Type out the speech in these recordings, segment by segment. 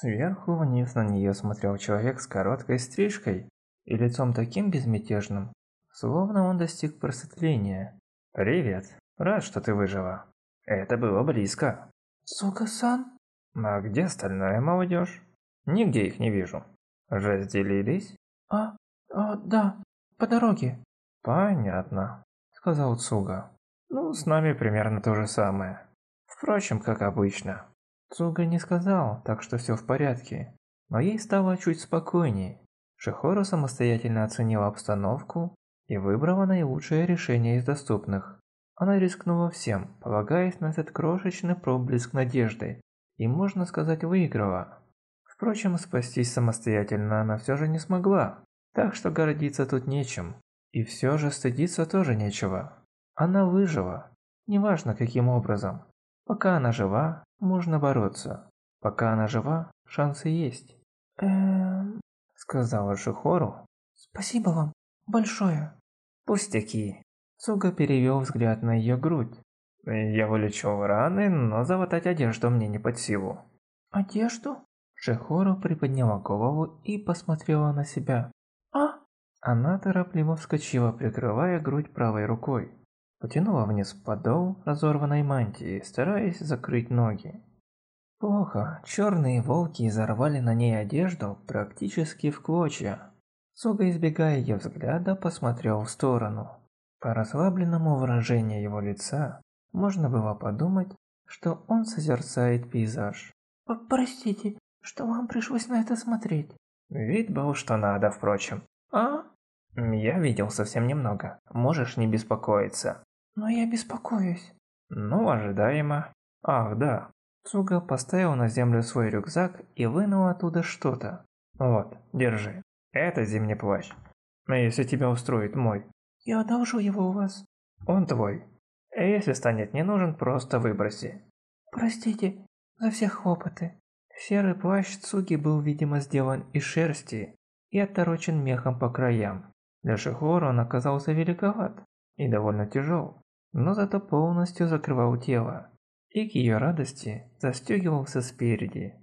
Сверху вниз на нее смотрел человек с короткой стрижкой и лицом таким безмятежным, словно он достиг просветления. «Привет, рад, что ты выжила. Это было близко». «Сука-сан?» «А где остальная молодежь?» «Нигде их не вижу. Разделились?» «А, а, да, по дороге». «Понятно», — сказал Цуга. «Ну, с нами примерно то же самое. Впрочем, как обычно». Цуга не сказал, так что все в порядке. Но ей стало чуть спокойней. Шихору самостоятельно оценила обстановку и выбрала наилучшее решение из доступных. Она рискнула всем, полагаясь на этот крошечный проблеск надежды, и, можно сказать, выиграла. Впрочем, спастись самостоятельно она все же не смогла, так что гордиться тут нечем. И все же стыдиться тоже нечего. Она выжила, неважно каким образом. Пока она жива, можно бороться. Пока она жива, шансы есть. Эм... Сказала Шихору. Спасибо вам большое. Пустяки. Цуга перевел взгляд на ее грудь. Я вылечил раны, но заватать одежду мне не под силу. Одежду? Шихору приподняла голову и посмотрела на себя. А? Она торопливо вскочила, прикрывая грудь правой рукой. Потянула вниз подол разорванной мантии, стараясь закрыть ноги. Плохо, черные волки изорвали на ней одежду практически в клочья. Суга, избегая ее взгляда, посмотрел в сторону. По расслабленному выражению его лица, можно было подумать, что он созерцает пейзаж. «Простите, что вам пришлось на это смотреть?» Вид был что надо, впрочем. «А?» «Я видел совсем немного, можешь не беспокоиться». Но я беспокоюсь. Ну, ожидаемо. Ах, да. Цуга поставил на землю свой рюкзак и вынул оттуда что-то. Вот, держи. Это зимний плащ. Но если тебя устроит мой. Я одолжу его у вас. Он твой. Если станет не нужен, просто выброси. Простите за все хлопоты. Серый плащ Цуги был, видимо, сделан из шерсти и отторочен мехом по краям. Для Шихора он оказался великоват и довольно тяжел но зато полностью закрывал тело. И к ее радости застегивался спереди.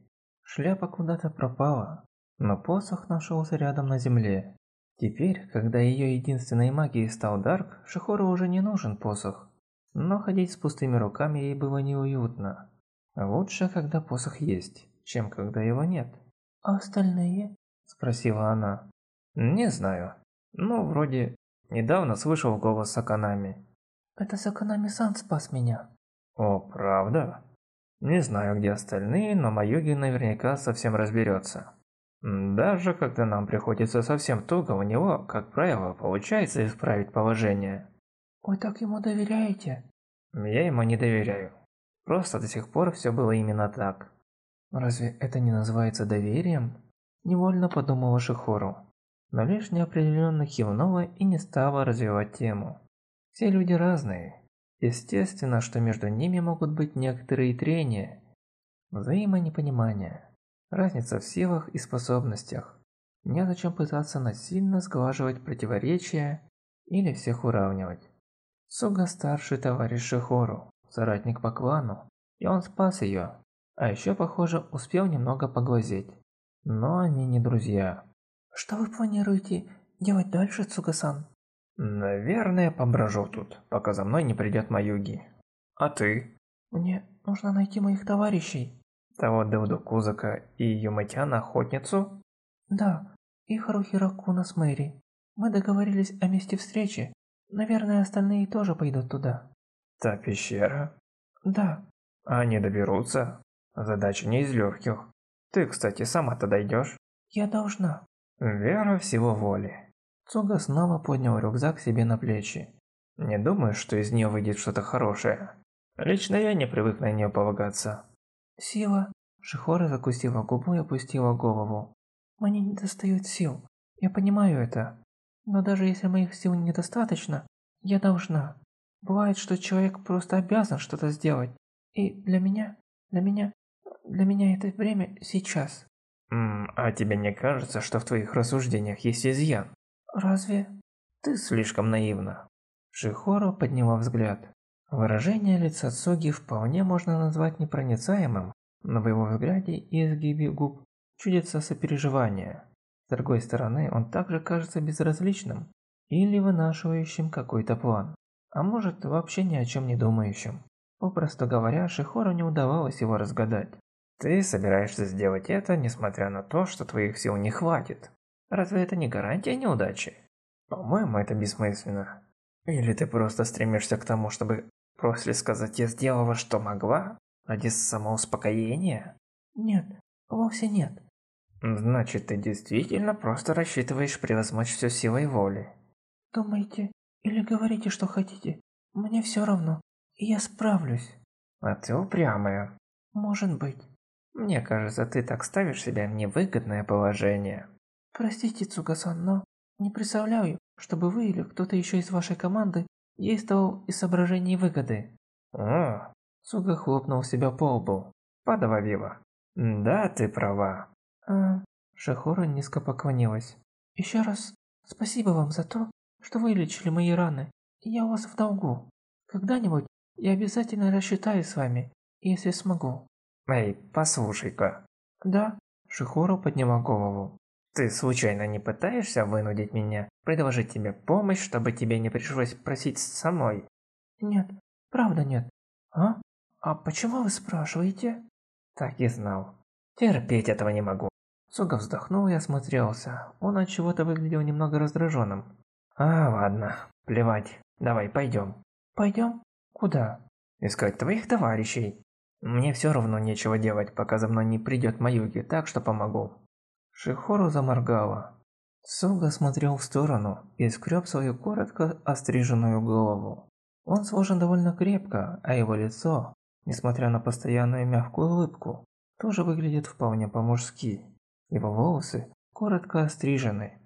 Шляпа куда-то пропала, но посох нашелся рядом на земле. Теперь, когда ее единственной магией стал Дарк, Шихору уже не нужен посох. Но ходить с пустыми руками ей было неуютно. Лучше, когда посох есть, чем когда его нет. «А остальные?» – спросила она. «Не знаю. Ну, вроде, недавно слышал голос Саканами. Это Саканами-сан спас меня. О, правда? Не знаю, где остальные, но Маюги наверняка совсем разберется. Даже когда нам приходится совсем туго, у него, как правило, получается исправить положение. Вы так ему доверяете? Я ему не доверяю. Просто до сих пор все было именно так. Разве это не называется доверием? Невольно подумала Шихору, но лишь неопределенно кивнула и не стала развивать тему. Все люди разные. Естественно, что между ними могут быть некоторые трения, взаимонепонимание, разница в силах и способностях. Незачем пытаться насильно сглаживать противоречия или всех уравнивать. Суга старший товарищ Шихору, соратник по клану, и он спас ее, а еще, похоже, успел немного поглазеть. Но они не друзья. Что вы планируете делать дальше, Цугасан? Наверное, поброжу тут, пока за мной не придет Маюги. А ты? Мне нужно найти моих товарищей. Того Деуду Кузака и Юматяна охотницу? Да, и Харухи Ракуна с Мэри. Мы договорились о месте встречи. Наверное, остальные тоже пойдут туда. Та пещера? Да. Они доберутся? Задача не из легких. Ты, кстати, сама-то дойдешь? Я должна. Вера всего воли. Цуга снова поднял рюкзак себе на плечи. Не думаю, что из нее выйдет что-то хорошее. Лично я не привык на нее полагаться. Сила. Шихора закусила губу и опустила голову. Мне не достает сил. Я понимаю это. Но даже если моих сил недостаточно, я должна. Бывает, что человек просто обязан что-то сделать. И для меня, для меня, для меня это время сейчас. А тебе не кажется, что в твоих рассуждениях есть изъян? Разве? Ты слишком наивна. Шихоро подняла взгляд. Выражение лица Цуги вполне можно назвать непроницаемым, но в его взгляде и изгибе губ чудится сопереживание. С другой стороны, он также кажется безразличным или вынашивающим какой-то план, а может вообще ни о чем не думающим. Попросту говоря, Шихору не удавалось его разгадать. Ты собираешься сделать это, несмотря на то, что твоих сил не хватит. Разве это не гарантия неудачи? По-моему, это бессмысленно. Или ты просто стремишься к тому, чтобы после сказать «я сделала, что могла» ради самоуспокоения? Нет, вовсе нет. Значит, ты действительно просто рассчитываешь превозмочь все силой воли. Думаете или говорите, что хотите. Мне все равно, я справлюсь. А ты упрямая. Может быть. Мне кажется, ты так ставишь себя в невыгодное положение. Простите, Цугасан, но не представляю, чтобы вы или кто-то еще из вашей команды действовал из соображений выгоды. О, Цуга хлопнул себя по лбу. Подавила. Да, ты права. А, Шахора низко поклонилась. Еще раз спасибо вам за то, что вылечили мои раны. Я у вас в долгу. Когда-нибудь я обязательно рассчитаюсь с вами, если смогу. Эй, послушай-ка. Да? Шихору подняла голову. Ты случайно не пытаешься вынудить меня предложить тебе помощь, чтобы тебе не пришлось просить самой? Нет, правда нет. А? А почему вы спрашиваете? Так и знал. Терпеть этого не могу. Суга вздохнул и осмотрелся. Он от чего-то выглядел немного раздраженным. А, ладно, плевать. Давай, пойдем. Пойдем? Куда? Искать твоих товарищей. Мне все равно нечего делать, пока за мной не придет Маюки, так что помогу. Шихору заморгала. Суга смотрел в сторону и скреб свою коротко остриженную голову. Он сложен довольно крепко, а его лицо, несмотря на постоянную мягкую улыбку, тоже выглядит вполне по-мужски. Его волосы коротко острижены,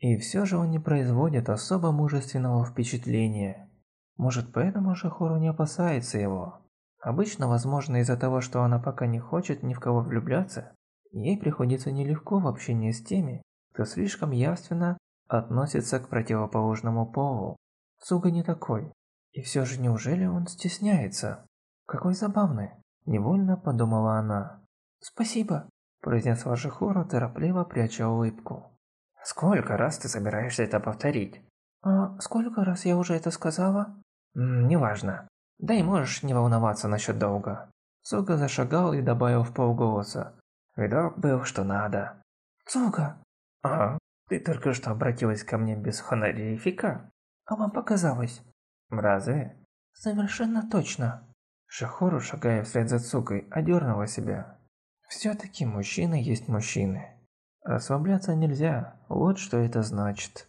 и все же он не производит особо мужественного впечатления. Может, поэтому Шахору не опасается его. Обычно, возможно, из-за того, что она пока не хочет ни в кого влюбляться, ей приходится нелегко в общении с теми, кто слишком явственно относится к противоположному полу. Суга не такой. И все же неужели он стесняется? Какой забавный. Невольно подумала она. «Спасибо», – произнесла Шихору, торопливо пряча улыбку. Сколько раз ты собираешься это повторить? А сколько раз я уже это сказала? неважно. Да и можешь не волноваться насчет долга. Цуга зашагал и добавил в полголоса. Видок был, что надо. Цуга! Ага, ты только что обратилась ко мне без хонорифика? А вам показалось? Разве? Совершенно точно. Шахору, шагая вслед за Цугой, одернула себя. Все-таки мужчины есть мужчины. Расслабляться нельзя, вот что это значит.